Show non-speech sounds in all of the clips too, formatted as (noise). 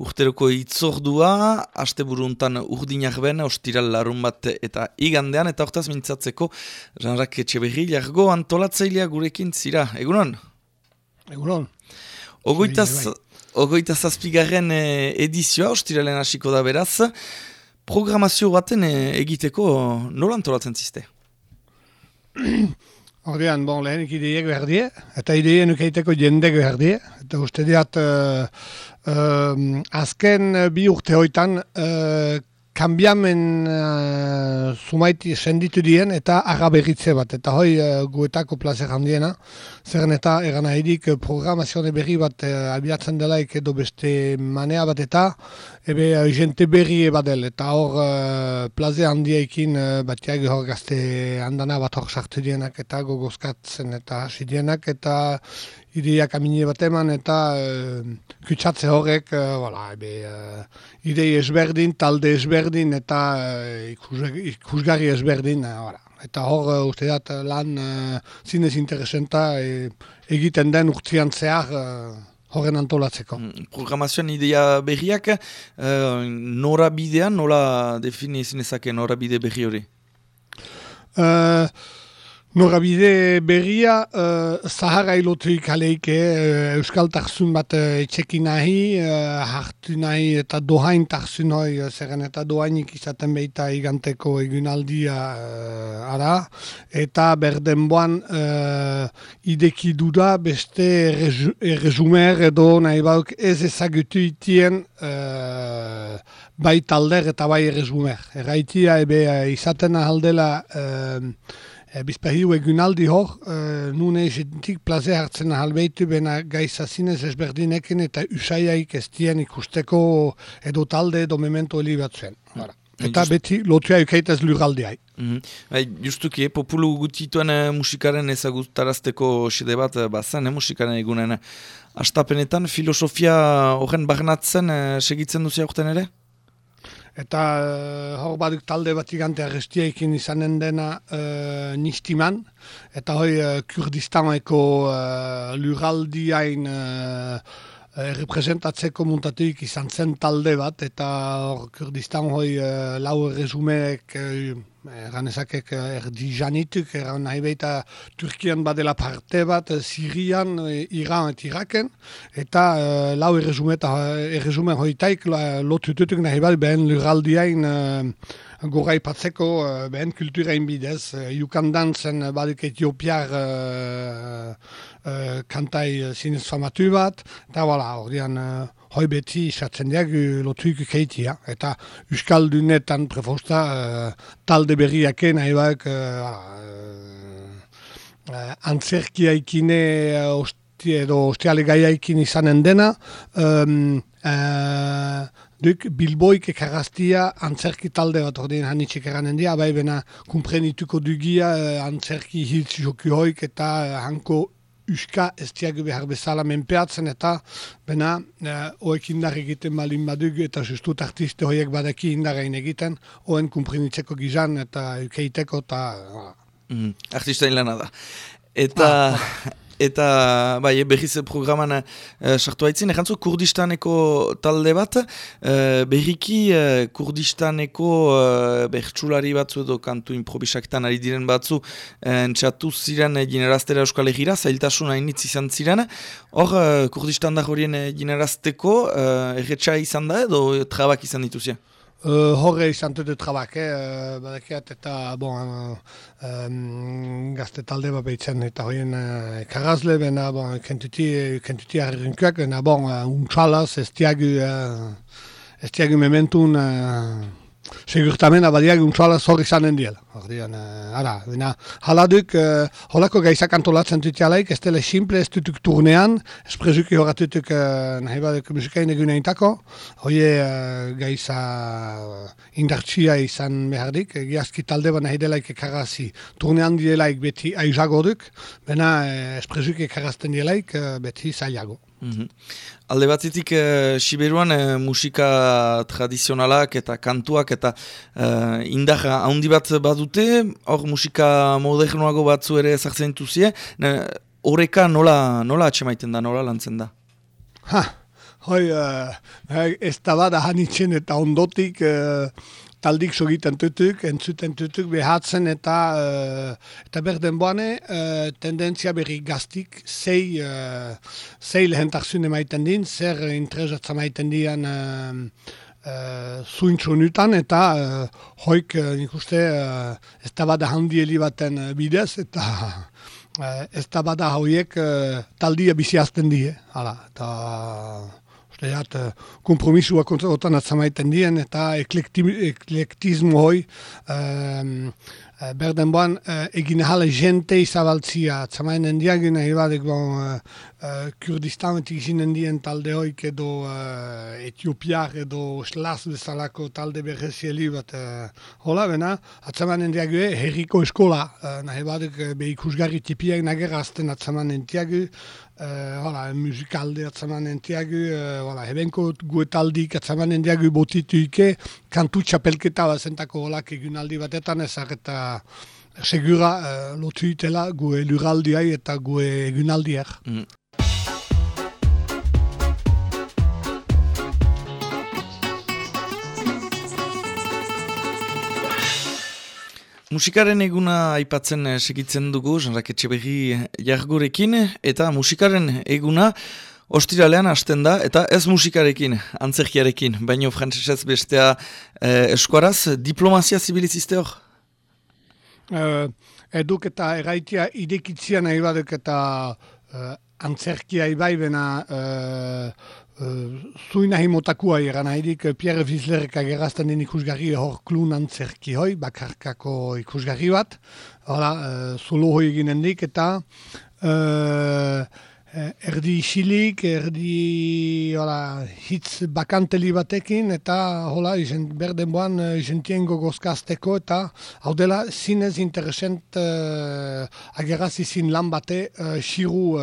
urteroko itzordua, aste buruntan urdinak ben, ostiral larun bat eta igandean, eta hortaz mintzatzeko, janrak etxe berri, jargo antolatzailea gurekin zira, egunon? Egunon. Ogoitaz, ogoitaz azpigarren eh, edizioa, ostiralen hasiko da beraz, programazio baten eh, egiteko nola antolatzen ziste? (clears throat) Ordean, bon, lehenik ideiek behar die, eta ideien ukeiteko jendek behar die, eta uste diat, uh, uh, azken bi urte hoitan, uh, kanbiamen uh, sumaiti senditu dien eta agaberritze bat, eta hoi uh, guetako plazer handiena, zeren eta egan ahirik programazione berri bat uh, abiatzen delaik edo beste manea bat eta ebe jente berri ebadel, eta hor uh, plaze handiekin uh, batiak hor gazte handana bat hor sartu dienak eta gogozkatzen eta hasi dienak eta ideiak amine bat eman eta uh, kutsatze horrek, uh, voilà, ebe, uh, idei ezberdin, talde ezberdin eta uh, ikusgarri ezberdin. Uh, Eta hor, uh, uste dat, lan uh, zinez interesenta egiten den urtzian zehar uh, horren antolatzeko. Mm, programazioan idea berriak, uh, nora bidean, nola definizinezake nora bide berri hori? Uh, Norabide berria, uh, Zahara ilotuik aleike uh, Euskal Tarzun bat uh, etxekin nahi, uh, hartu nahi eta dohain Tarzun hoi, uh, zerren eta dohainik izaten behita iganteko egunaldia uh, ara, eta berdenboan uh, ideki duda beste errezumer edo nahi bauk ez ezagutu itien uh, bai talder eta bai errezumer. Erraitia ebe uh, izaten ahaldela uh, E, Bizpahiu egunaldi hor, e, nune jentik plaze hartzen halbeitu bena gaiza zinez ezberdineken eta usaiaik ez dien ikusteko edo talde edo memento heli bat zen. Eta beti lotua eukaitaz luraldeai. Mm -hmm. Justuki, eh, populu gutituen eh, musikaren ezagutarazteko sede bat eh, bazen, eh, musikaren egunen. Astapenetan filosofia horren barnatzen eh, segitzen duzia urten ere? Eta uh, hor baduk talde bat igante arrestiaikin izanen dena uh, nistiman. Eta hoi uh, Kurdistaneko uh, luraldiain uh, representatzeko muntatuik izan zen talde bat. Eta hor Kurdistan hoi uh, lau resumeek ezakek eh, erdi janituk, egan nahi baita Turkian badela parte bat, Sirian, Iran eta Iraken, eta uh, lau errezumen hoitaik lotututuk nahi bat behen luraldiain uh, gora ipatzeko uh, behen kulturain bidez. Uh, Jukandan zen badik etiopiar uh, uh, kantai zinez famatu bat, eta wala, hor hoi beti izatzen diak lotuik keitia. Eta Euskaldunetan prefosta uh, talde berriaken nahi bak uh, uh, antzerkia ikine uh, edo ostiale gaiaikin izanen dena. Um, uh, Duk, Bilboik ekaraztia antzerki talde bat ordin hanitxik eranen dia, bai bena kumprenituko dugia antzerki hitz joki hoik eta hanko uska ez diagu behar bezala menpeatzen eta bena uh, oek indar egiten balin badug eta sustut artiste horiek badaki indarrein egiten oen kumprinitzeko gizan eta ukeiteko eta... Mm, artista lana da. Eta... Ah, (laughs) eta bai, berriz programan uh, sartu haitzin, ejantzu kurdistaneko talde bat, uh, berriki uh, kurdistaneko uh, bertsulari batzu edo kantu improvisaktan ari diren batzu entxatu ziren gineraztera euskal egira, zailtasun hainitz izan ziren, hor uh, kurdistan da horien ginerazteko uh, erretxa izan da edo trabak izan dituzia? Uh, horre izan dute trabak, eh? badakiat eta bon, um, gazte talde bat behitzen eta horien uh, karazle, bena bon, kentuti, kentuti harrinkuak, bena bon, uh, untxalaz ez diagu, uh, ez diagu mementun uh, segurtamen abadiak untsuala zorri zanen diela. Ordian, uh, ara, bina, haladuk, uh, holako gaizak antolatzen dut jalaik, ez dela simple ez dutuk turnean, ez prezuki horatutuk uh, nahi baduk musikain egun eintako, hoie uh, gaiza indartsia izan behardik, egiazki talde bat nahi delaik ekarazi turnean dielaik beti aizago duk, bena uh, ez prezuki ekarazten dielaik uh, beti zailago. Mm Alde batzitik e, Siberuan eh, musika tradizionalak eta kantuak eta e, indarra handi bat badute, hor musika modernoago batzu ere ezartzen duzie, horreka nola, nola atxemaiten da, nola lantzen da? Ha, hoi, uh, ez da bada hanitzen eta ondotik uh, taldik sogiten tutuk, entzuten tutuk behatzen eta uh, eta berden boane uh, tendentzia berri gaztik zei, uh, zei lehentarzun emaiten din, zer interesatza maiten dian uh, uh, eta uh, hoik uh, nik uste uh, ez da bada handieli baten bidez eta uh, (laughs) ez da bada hauiek uh, taldia biziazten die, hala, eta Lehat, uh, kompromisua kontraotan atzamaiten dien eta eklektismo hoi um, uh, berden boan uh, egin jale jente izabaltzia atzamainen diagin nahi badek bon, uh, Kurdistanetik zinen dien talde hoik edo uh, Etiopiak edo Slaz bezalako talde berrezieli bat uh, hola bena, atzamainen diagu herriko eskola uh, nahi badek be ikusgarri tipiak nagerazten atzamainen diagu Uh, hola, musikalde atzaman entiagu, uh, hola, hebenko guetaldik atzaman entiagu botitu ike, kantu txapelketa bazentako holak egunaldi batetan ezak eta segura uh, lotu itela gue luraldiai eta gue egunaldiak. Mm. Musikaren eguna aipatzen eh, segitzen dugu, Jean-Jacques Etxeberri jargurekin, eta musikaren eguna ostiralean hasten da, eta ez musikarekin, antzerkiarekin, baino frantzesez bestea eh, eskuaraz, diplomazia zibiliziste hor? Uh, eduk eta eraitia idekitzia nahi baduk eta uh, antzerkia ibai bena Zuina himotakua egan nahirik Pierre Wieslerrek agerazten den ikusgarri hor klun antzerki hoi, bakarkako ikusgarri bat. Hala, uh, zulo hoi eginen dik eta uh, erdi isilik, erdi hola, hitz bakanteli batekin eta hola, izen, berden boan izentien gogozkazteko eta hau dela zinez interesent uh, agerazi zin lan bate uh, xiru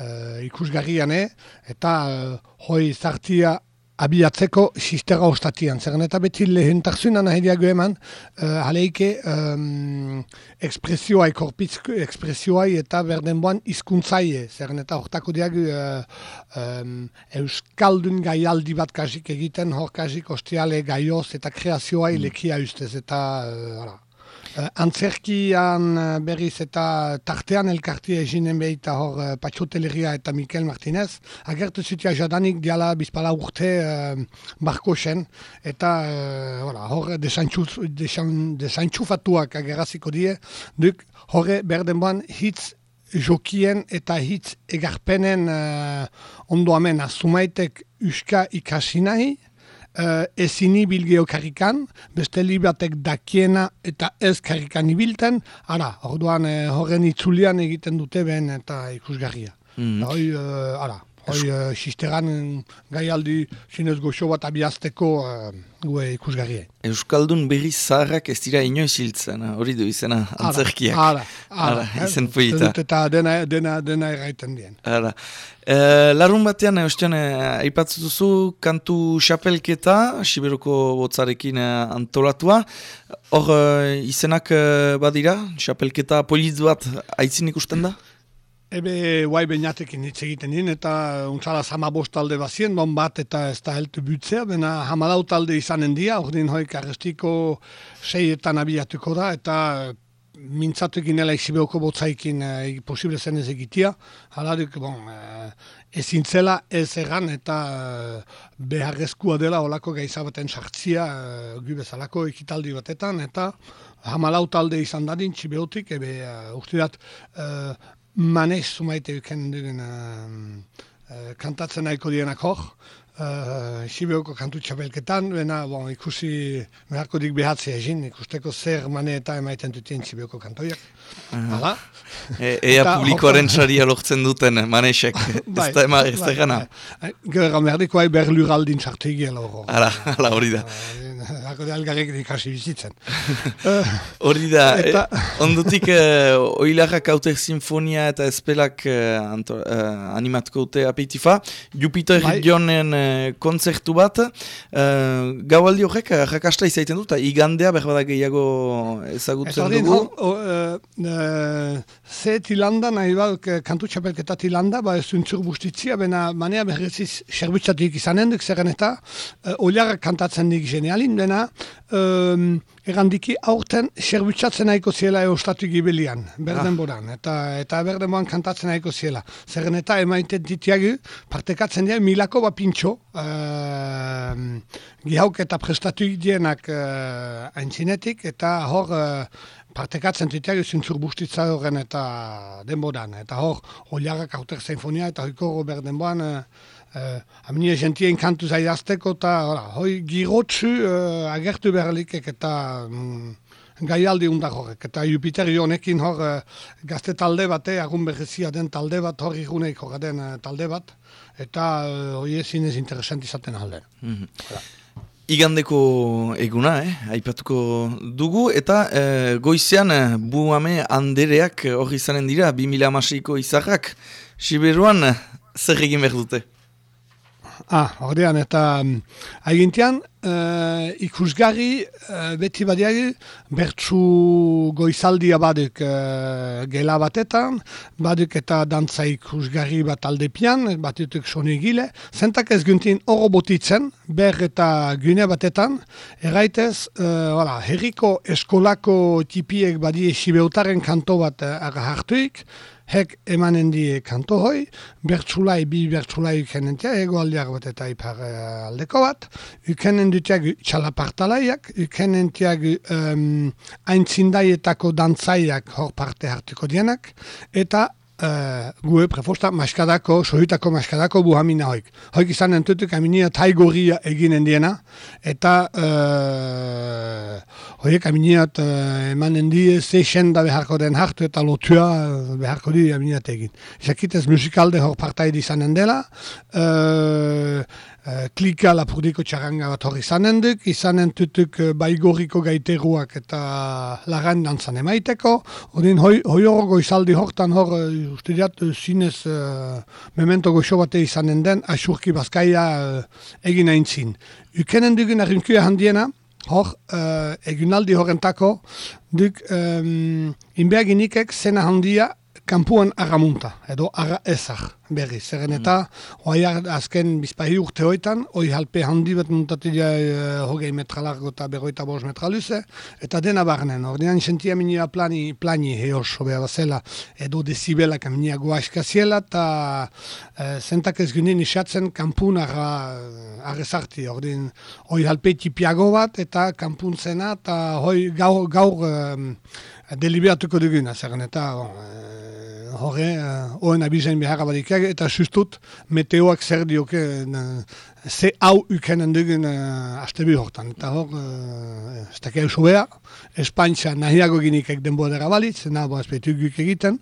uh, ikusgarriane, eta uh, hoi zartia abiatzeko sistera ostatian. Zerren eta beti lehen tarzuna nahi diago eman, uh, haleike um, ekspresioa, ekspresioa eta berden boan izkuntzaie. Eta hortako diago uh, um, euskaldun gaialdi bat kasik egiten, hor kasik ostiale gaioz eta kreazioa mm. ilekia ustez. Eta, Uh, antzerkian uh, berriz eta tartean elkartia eginen behita hor uh, Patxoteleria eta Mikel Martinez. Agertu zutia jadanik diala bizpala urte uh, barko sen. Eta uh, hor desantxufatuak ageraziko die. Duk horre berden hitz jokien eta hitz egarpenen uh, ondoamen azumaitek uska ikasi nahi uh, ezin ibil geokarrikan, beste libatek dakiena eta ez karrikan ibilten, ara, orduan uh, horren itzulian egiten dute ben eta ikusgarria. Mm. Hoi, uh, ara, hoi uh, sisteran gaialdi sinez goxo bat abiazteko uh, gue ikusgarrie. Euskaldun berri zaharrak ez dira inoiz hiltzen, hori du izena antzerkiak. Ara, ara, ara, izen fuita. Eta dena, dena, dena erraiten dien. Ara. E, larun batean, eustian, aipatzu duzu, kantu xapelketa, Siberoko botzarekin antolatua. Hor, izenak badira, xapelketa poliz bat aitzin ikusten da? Ebe, guai bainatekin hitz egiten din, eta untzala zama bost talde bazien, non bat eta ez da heltu butzea, bena hamalau talde izanen dia, ordin hoik arrestiko seietan abiatuko da, eta mintzatu egin ela izibeoko botzaikin e, posible zen ez egitea, haladuk, bon, e, ezin zela ez erran eta e, beharrezkoa dela olako gaizabaten sartzia e, gubezalako ekitaldi batetan, eta hamalau talde izan dadin, txibeotik, ebe, uh, uste dat, manez sumaite uken dugun uh, kantatzen nahiko dienak hor. Uh, Sibioko kantu txabelketan, bena bon, ikusi beharko dik behatzea egin, ikusteko zer mane eta emaiten dutien Sibioko kantoiak. Hala? E, ea publikoaren txaria lortzen duten manesek, (laughs) bai, ez da ema, ez da bai, gana. Bai. Gero behar dikoa ber luraldin txartu egiela hor. Hala hori da. Gako da algarrik ikasi bizitzen. (laughs) Hori da, eta... eh, ondutik uh, oilarrak aute sinfonia eta espelak uh, anto, uh, animatuko dute apeitifa. Jupiter bai. Regionen uh, konzertu bat. Uh, gaualdi horrek, jakasta izaiten dut, igandea berbada gehiago ezagutzen dugu. Ho, uh, uh, ze tilanda nahi bat, kantu txapelketa tilanda, ba ez zuntzur bustitzia, bena manea berreziz serbitzatik izanen duk, zerren eta uh, oilarrak kantatzen dik genialin, dena, um, erandiki aurten serbitzatzen nahiko ziela eustatu gibelian, berden ah. eta, eta berden boran kantatzen nahiko ziela. Zerren eta emaiten ditiagu, partekatzen dira milako bat pintxo, uh, gihauk eta prestatu dienak uh, aintzinetik, eta hor uh, partekatzen ditiagu zintzur bustitza horren eta denboran, eta hor, oliagak autek sinfonia eta hoiko berden boran, uh, Uh, Aminia gentien kantu zaidazteko eta hoi girotsu uh, agertu berlikek eta mm, gaialdi undar horrek. Eta Jupiter honekin hor uh, gazte talde bate, agun berrezia den talde bat, hor iguneik hor den uh, talde bat, eta uh, hoi ezin ez interesant izaten alde. Mm -hmm. Igandeko eguna, eh? aipatuko dugu, eta eh, goizean eh, buame andereak hori izanen dira, 2000 amasiko izarrak, Siberuan zer egin behar dute? Ah, ordean, eta um, agintian, uh, ikusgarri uh, beti badiagi bertsu goizaldia baduk uh, gela batetan, baduk eta dantza ikusgarri bat aldepian, batutuk sonigile, zentak ez guntin oro botitzen, ber eta gune batetan, erraitez, uh, herriko eskolako tipiek badie sibeutaren kanto bat uh, hartuik, hek emanen die kanto hoi, bertsulai, bi bertsulai ukenentia, ego aldeak bat eta ipar uh, aldeko bat, ukenen dutiak txalapartalaiak, ukenentiak um, aintzindaietako dantzaiak hor parte hartuko dienak, eta uh, gue prefosta maskadako, sohitako maskadako buhamina hoik. Hoik izan entutuk aminia taigoria eginen diena, eta uh, hoiek aminiat uh, emanen die ze senda beharko den hartu eta lotua beharko di aminiat egin. Jakitez musikalde hor partai izanen dela, uh, Eh, klika lapurdiko txaranga bat hori izanen duk, izanen tutuk uh, baigoriko gaiteruak eta lagan dantzan emaiteko. Odin hoi, hoi horrego izaldi hortan hor, uh, uste diat, zinez uh, memento goxo bate izanen den, asurki bazkaia uh, egin aintzin. Ukenen dugun arrinkuia handiena, hor, uh, egunaldi horrentako, duk um, inbeaginikek zena handia kampuan agamunta, edo aga ezak berri. Zerren eta, mm. azken bizpahi urte hoitan, hoi halpe handi bat muntatia e, hogei metra largo eta berroita bos metra luze, eta dena barnen. Ordean, sentia minia plani, plani heos, obea bazela, edo desibela kaminia guaska ziela, eta e, zentak ez gynin isatzen kampun aga arrezarti. Ordean, hoi halpe tipiago bat, eta kampun zena, eta hoi gaur, gaur e, deliberatuko duguna, zerren eta, horre, uh, oen abizain beharra badikak, eta sustut meteoak zer dioke, uh, ze hau ukenen dugun uh, aste bi hortan. Eta hor, uh, ez da keu sobea, Espaintza nahiago ginikek denboa dara balitz, nahi azpetu egiten,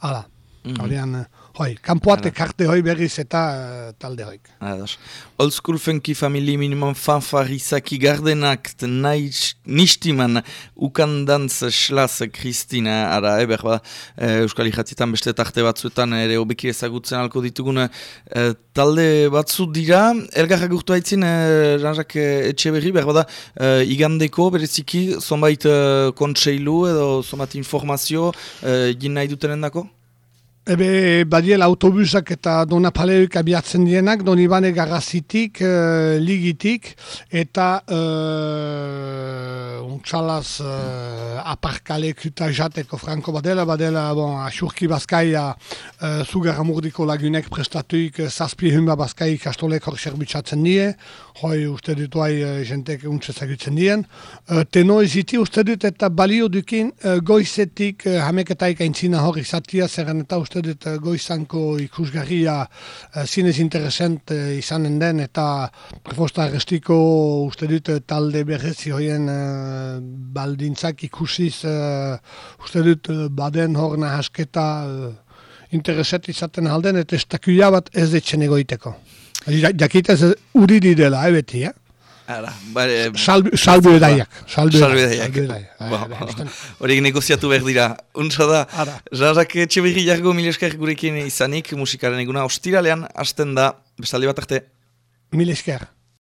hala, mm -hmm. Hoi, kanpoate karte hoi berriz eta uh, talde hoik. Ados. Old School Funky Family Minimum Fanfarizaki Gardenak nistiman ukandantz schlas Kristina ara eber ba, e, Euskal Ijatietan beste tarte batzuetan ere obeki ezagutzen alko ditugun e, talde batzu dira. Elgarra gurtu haitzin, e, ranzak etxe berri, behar bada, e, igandeko bereziki, zonbait e, kontseilu edo zonbait informazio e, gin nahi dutenen dako? Ebe, badiel autobusak eta dona paleuk abiatzen dienak, doni bane garrazitik, uh, ligitik, eta uh, untxalaz uh, aparkalek eta jateko franko badela, badela, bon, asurki bazkaia uh, zugarra murdiko lagunek prestatuik, zazpi humba bazkai kastolek hor serbitzatzen die, hoi uste dut bai uh, jentek untsezagutzen dien. Uh, teno eziti uste dut eta balio dukin uh, goizetik uh, hameketaik aintzina hor izatia, zerren eta uste dut uh, goizanko ikusgarria uh, zinez interesant uh, izanen den eta prefosta arrestiko uste dut talde berrezi hoien uh, baldintzak ikusiz uh, uste dut baden hor nahasketa uh, interesat izaten alden eta ez bat ez detxen egoiteko. Jakitez uri didela, eh, beti, eh? Ara, bare... Salbe edaiak. Salbe edaiak. Horiek negoziatu behar dira. Untsa da, jarrak etxe jargo milesker gurekin izanik musikaren eguna ostiralean, hasten da, bestaldi bat arte. Milesker.